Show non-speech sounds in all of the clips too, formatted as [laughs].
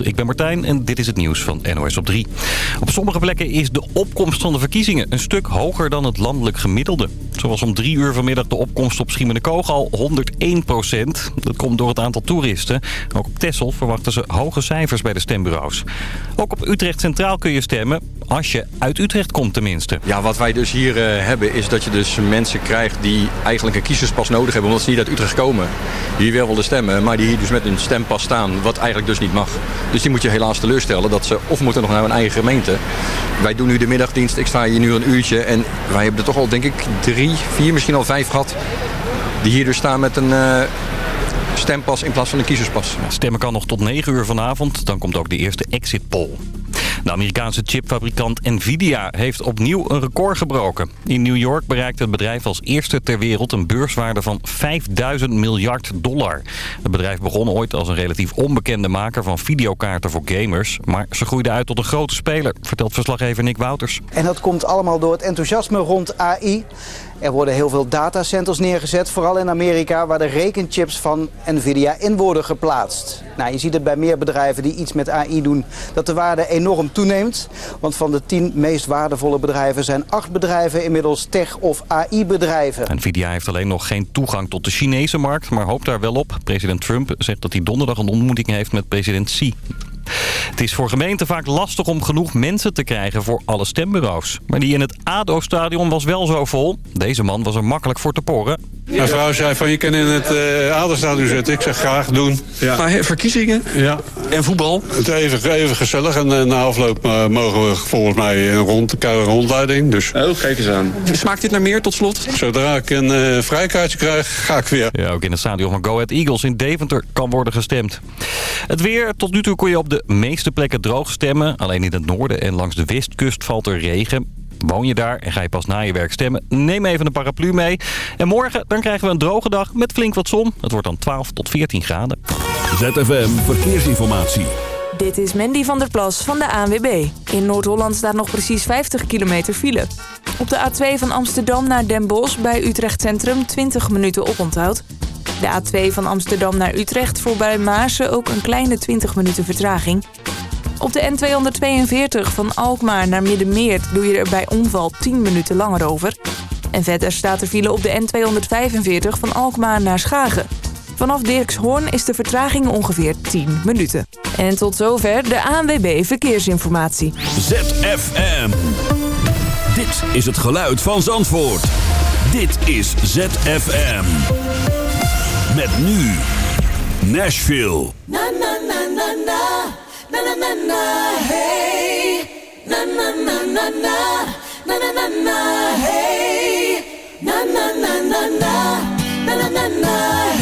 Ik ben Martijn en dit is het nieuws van NOS op 3. Op sommige plekken is de opkomst van de verkiezingen een stuk hoger dan het landelijk gemiddelde. Zoals om drie uur vanmiddag de opkomst op Schiemenikoog al 101 procent. Dat komt door het aantal toeristen. Ook op Texel verwachten ze hoge cijfers bij de stembureaus. Ook op Utrecht Centraal kun je stemmen, als je uit Utrecht komt tenminste. Ja, wat wij dus hier uh, hebben is dat je dus mensen krijgt die eigenlijk een kiezerspas nodig hebben... omdat ze niet uit Utrecht komen. Die wel willen stemmen, maar die hier dus met een stempas staan, wat eigenlijk dus niet mag. Dus die moet je helaas teleurstellen dat ze of moeten nog naar hun eigen gemeente. Wij doen nu de middagdienst, ik sta hier nu een uurtje en wij hebben er toch al denk ik drie, vier, misschien al vijf gehad... die hier dus staan met een... Uh, stempas in plaats van een kiezerspas. Stemmen kan nog tot 9 uur vanavond. Dan komt ook de eerste exit poll. De Amerikaanse chipfabrikant Nvidia heeft opnieuw een record gebroken. In New York bereikte het bedrijf als eerste ter wereld een beurswaarde van 5000 miljard dollar. Het bedrijf begon ooit als een relatief onbekende maker van videokaarten voor gamers. Maar ze groeide uit tot een grote speler, vertelt verslaggever Nick Wouters. En dat komt allemaal door het enthousiasme rond AI. Er worden heel veel datacenters neergezet, vooral in Amerika... waar de rekenchips van Nvidia in worden geplaatst. Nou, je ziet het bij meer bedrijven die iets met AI doen... dat de waarde enorm toeneemt. Want van de tien meest waardevolle bedrijven... zijn acht bedrijven inmiddels tech- of AI-bedrijven. Nvidia heeft alleen nog geen toegang tot de Chinese markt... maar hoopt daar wel op. President Trump zegt dat hij donderdag een ontmoeting heeft met president Xi. Het is voor gemeenten vaak lastig om genoeg mensen te krijgen voor alle stembureaus. Maar die in het ADO-stadion was wel zo vol. Deze man was er makkelijk voor te poren. Mijn vrouw zei van je kan in het uh, ADO-stadion zitten. Ik zeg graag doen. Ja. Maar verkiezingen? Ja. En voetbal? Het even, even gezellig. En uh, na afloop uh, mogen we volgens mij een rond, een rondleiding. Dus. Oh, kijk eens aan. Smaakt dit naar meer tot slot? Zodra ik een vrijkaartje krijg, ga ik weer. Ja, ook in het stadion van Go Ahead Eagles in Deventer kan worden gestemd. Het weer. Tot nu toe kon je op de meeste plekken droog stemmen. Alleen in het noorden en langs de westkust valt er regen. Woon je daar en ga je pas na je werk stemmen? Neem even een paraplu mee. En morgen dan krijgen we een droge dag met flink wat zon. Het wordt dan 12 tot 14 graden. ZFM Verkeersinformatie. Dit is Mandy van der Plas van de ANWB. In Noord-Holland staat nog precies 50 kilometer file. Op de A2 van Amsterdam naar Den Bosch bij Utrecht Centrum 20 minuten oponthoud. De A2 van Amsterdam naar Utrecht voorbij Maarsen ook een kleine 20 minuten vertraging. Op de N242 van Alkmaar naar Middenmeert doe je er bij omval 10 minuten langer over. En verder staat er file op de N245 van Alkmaar naar Schagen. Vanaf Dirkshoorn is de vertraging ongeveer 10 minuten. En tot zover de ANWB Verkeersinformatie. ZFM. Dit is het geluid van Zandvoort. Dit is ZFM. Met nu Nashville. Na na na na na. Na na na na hey. Na na na na na. Na na na na hey. Na na na na na. Na na na na hey.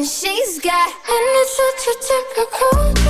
and she's got. And it's such a typical.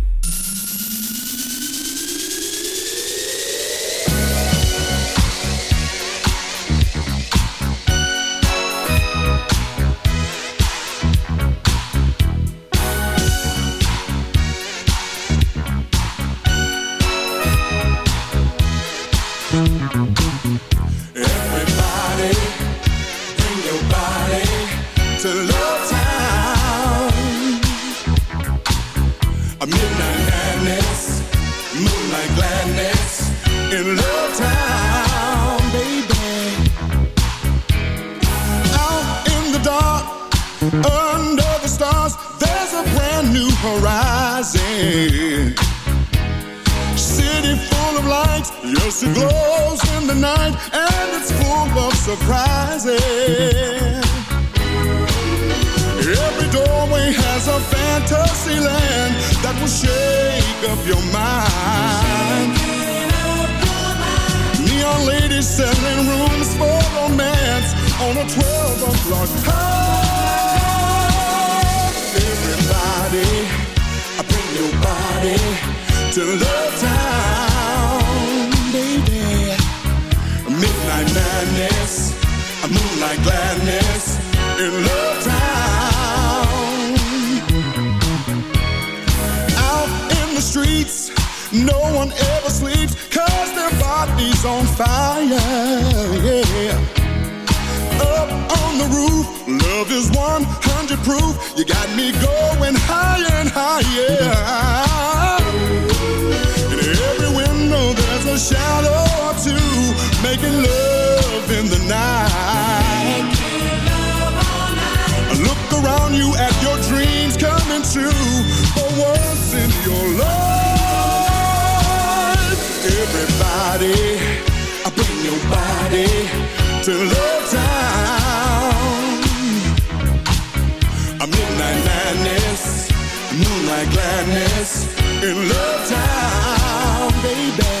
night. Look around you at your dreams coming true. For once in your life, everybody, I bring your body to. A midnight madness, moonlight gladness in love town, baby.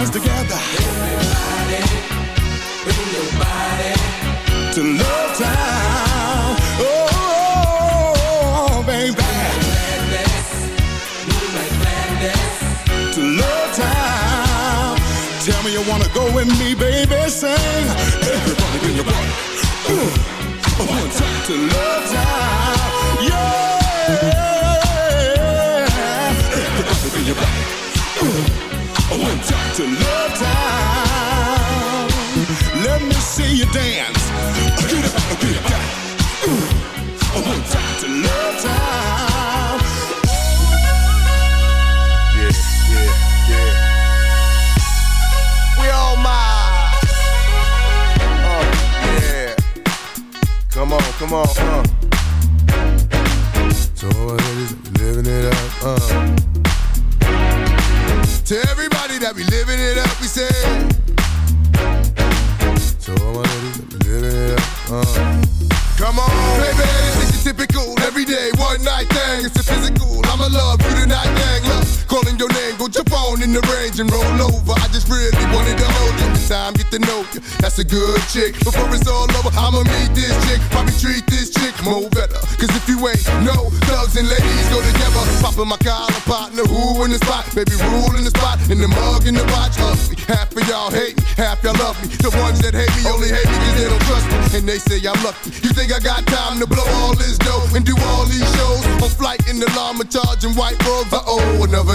Hands together. Everybody, bring your body to love time. Oh, baby. To love time. Tell me you wanna go with me, baby. Sing. Everybody, bring your body. Ooh. One time to love time. Yeah. One time to love time. Let me see you dance. To love time. Yeah, yeah, yeah. We all. Uh, yeah. Come on, come on, uh. So all my living it up, uh. That be living it up, we say. So all my ladies living it up, uh. Come on, baby, it's your typical everyday one night thing. It's a physical. I'ma love you tonight, dang. Love calling your name, go jump on in the range and roll over. I just really wanted to hold you. Time, get to know you. That's a good chick. Before it's all over, I'ma meet this chick. Probably treat this chick more better. Cause if you ain't no thugs and ladies go together. Popping my collar, partner, who in the spot? Baby, rule in the spot. In the mug, in the watch, ugly. Half of y'all hate me, half y'all love me. The ones that hate me only hate me cause they don't trust me. And they say I'm lucky. You think I got time to blow all this dough and do all these shows? On flight in the llama charging white robes. Uh oh, another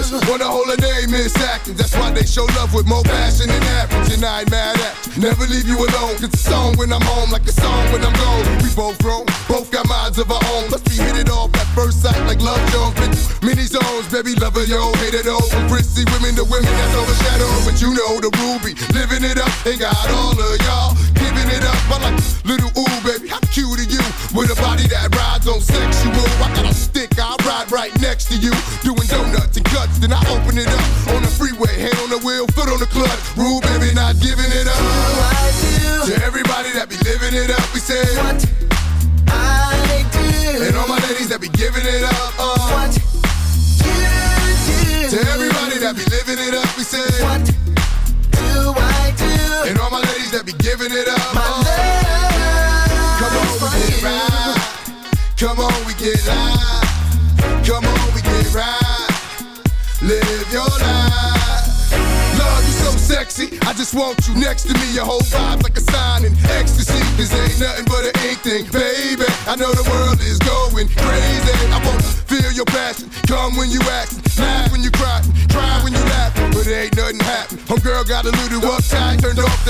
hold a name Miss Atkins. That's why they show love with more passion than average. And I ain't mad at. Never leave you alone. It's a song when I'm home, like a song when I'm gone. We both grown, both got minds of our own. Must be hit it off at first sight, like love Jones. Through many zones, baby, lover, yo, hate it all. From prissy women to women that's overshadowed. But you know the ruby, living it up, ain't got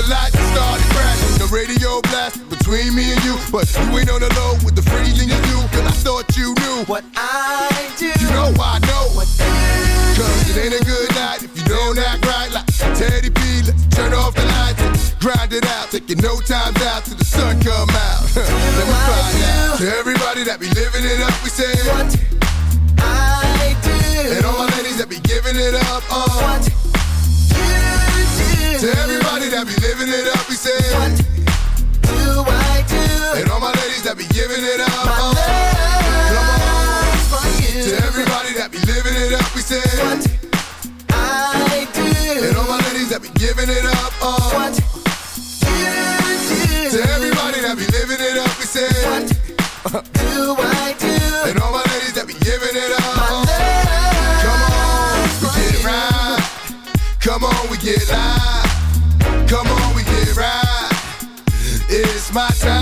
the lights and started crashing. The radio blast between me and you, but you ain't on the low with the freezing you do. Cause I thought you knew what I do. You know I know what i Cause it ain't a good night if you don't act right like Teddy P. Let's turn off the lights and grind it out. Taking no time out till the sun come out. [laughs] Let me find out. To everybody that be living it up, we say what get live. Come on, we get right. It's my time,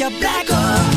your black or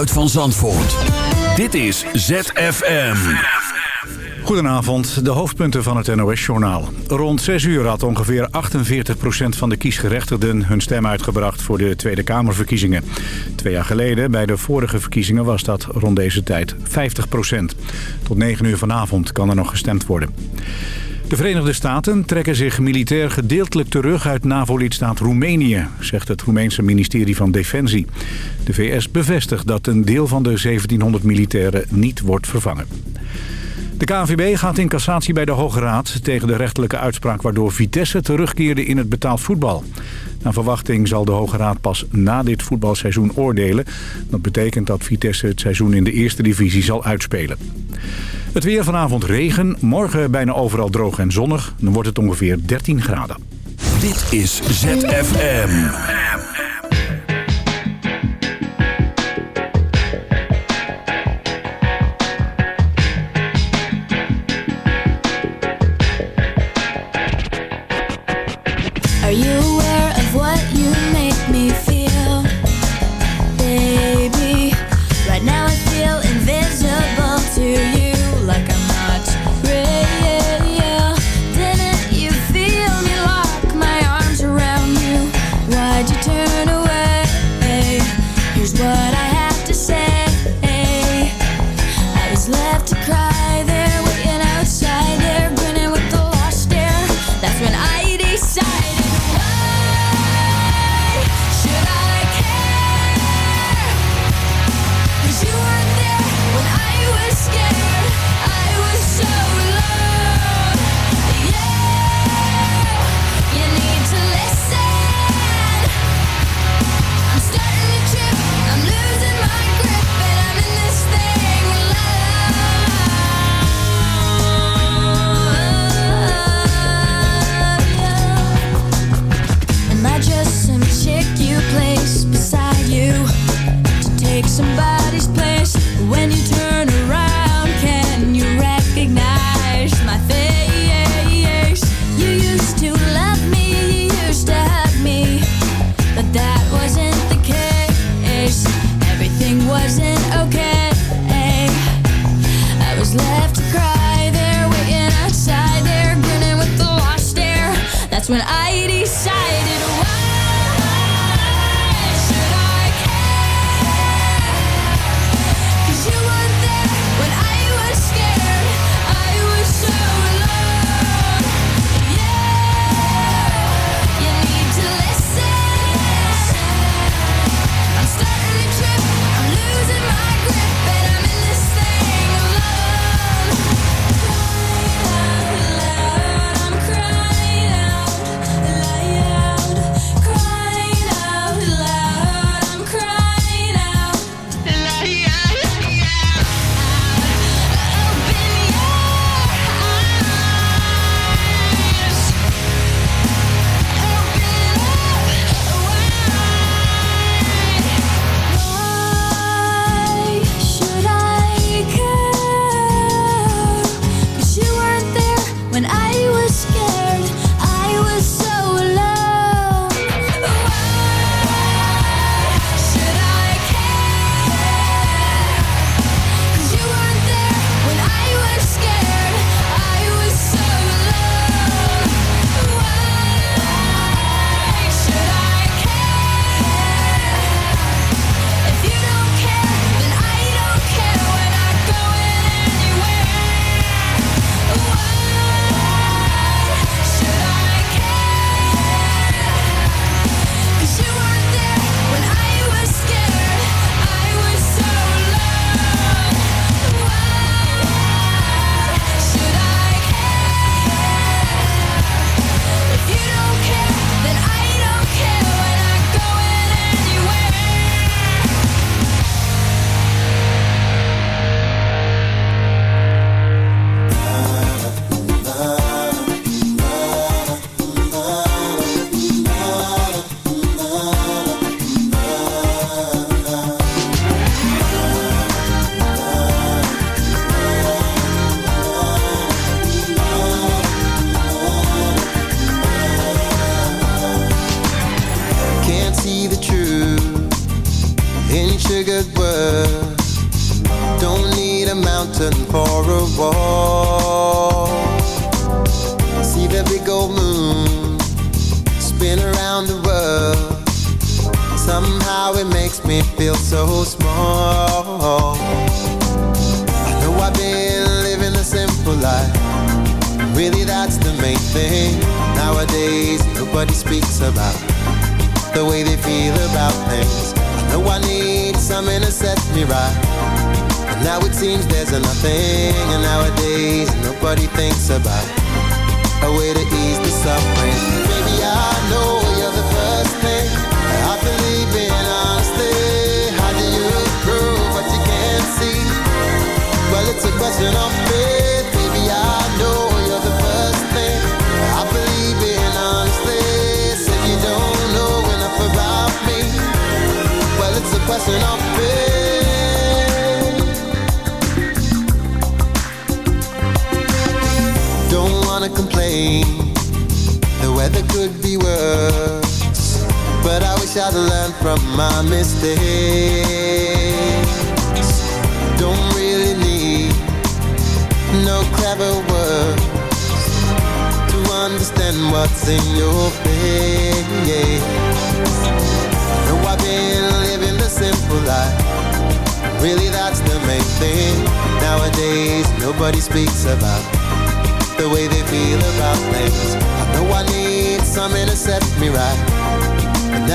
geluid van Zandvoort. Dit is ZFM. Goedenavond, de hoofdpunten van het NOS-journaal. Rond 6 uur had ongeveer 48% van de kiesgerechtigden hun stem uitgebracht voor de Tweede Kamerverkiezingen. Twee jaar geleden, bij de vorige verkiezingen, was dat rond deze tijd 50% Tot 9 uur vanavond kan er nog gestemd worden. De Verenigde Staten trekken zich militair gedeeltelijk terug uit NAVO-lidstaat Roemenië, zegt het Roemeense ministerie van Defensie. De VS bevestigt dat een deel van de 1700 militairen niet wordt vervangen. De KNVB gaat in cassatie bij de Hoge Raad tegen de rechterlijke uitspraak waardoor Vitesse terugkeerde in het betaald voetbal. Naar verwachting zal de Hoge Raad pas na dit voetbalseizoen oordelen. Dat betekent dat Vitesse het seizoen in de eerste divisie zal uitspelen. Het weer vanavond regen, morgen bijna overal droog en zonnig. Dan wordt het ongeveer 13 graden. Dit is ZFM.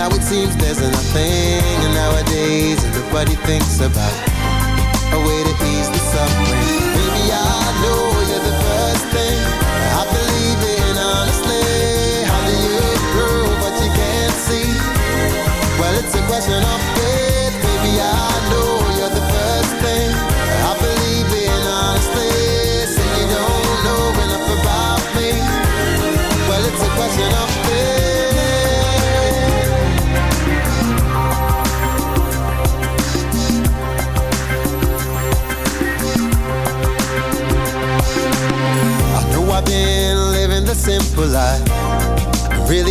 now it seems there's nothing And nowadays everybody thinks about. A way to ease the suffering.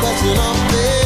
Question of faith.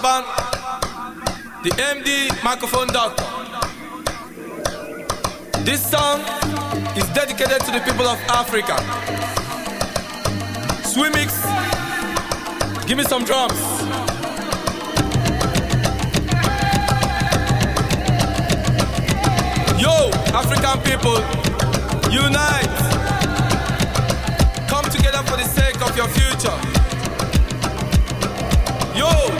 Dr. Alban, the MD microphone doctor. This song is dedicated to the people of Africa. Swemix, give me some drums. Yo, African people, unite. Come together for the sake of your future. Yo,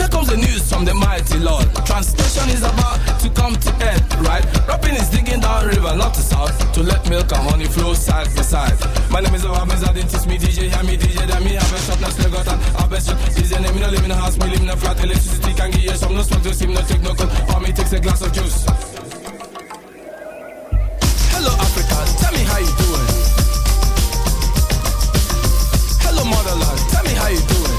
Here comes the news from the mighty Lord. Translation is about to come to end, right? Rapping is digging down river, not to south, to let milk and honey flow side by side. My name is Obamiz, I didn't teach me DJ, hear me DJ, then me have a shop, now still got an have shop. DJ name, me no live in a house, me live in a flat, electricity can give you some, no smoke, no steam, no take no cold, for me takes a glass of juice. Hello Africa, tell me how you doing. Hello motherland, tell me how you doing.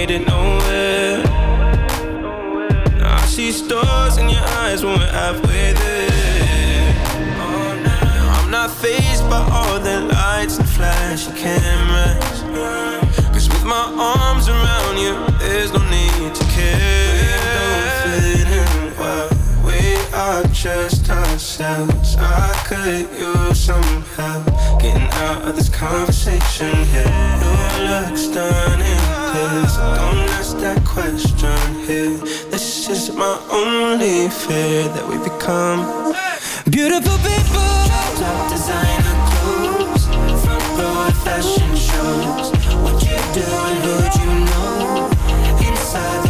made it known conversation here. New looks done this. Don't ask that question here. This is my only fear that we become beautiful people. Top designer clothes, front row fashion shows. What you do and who you know inside.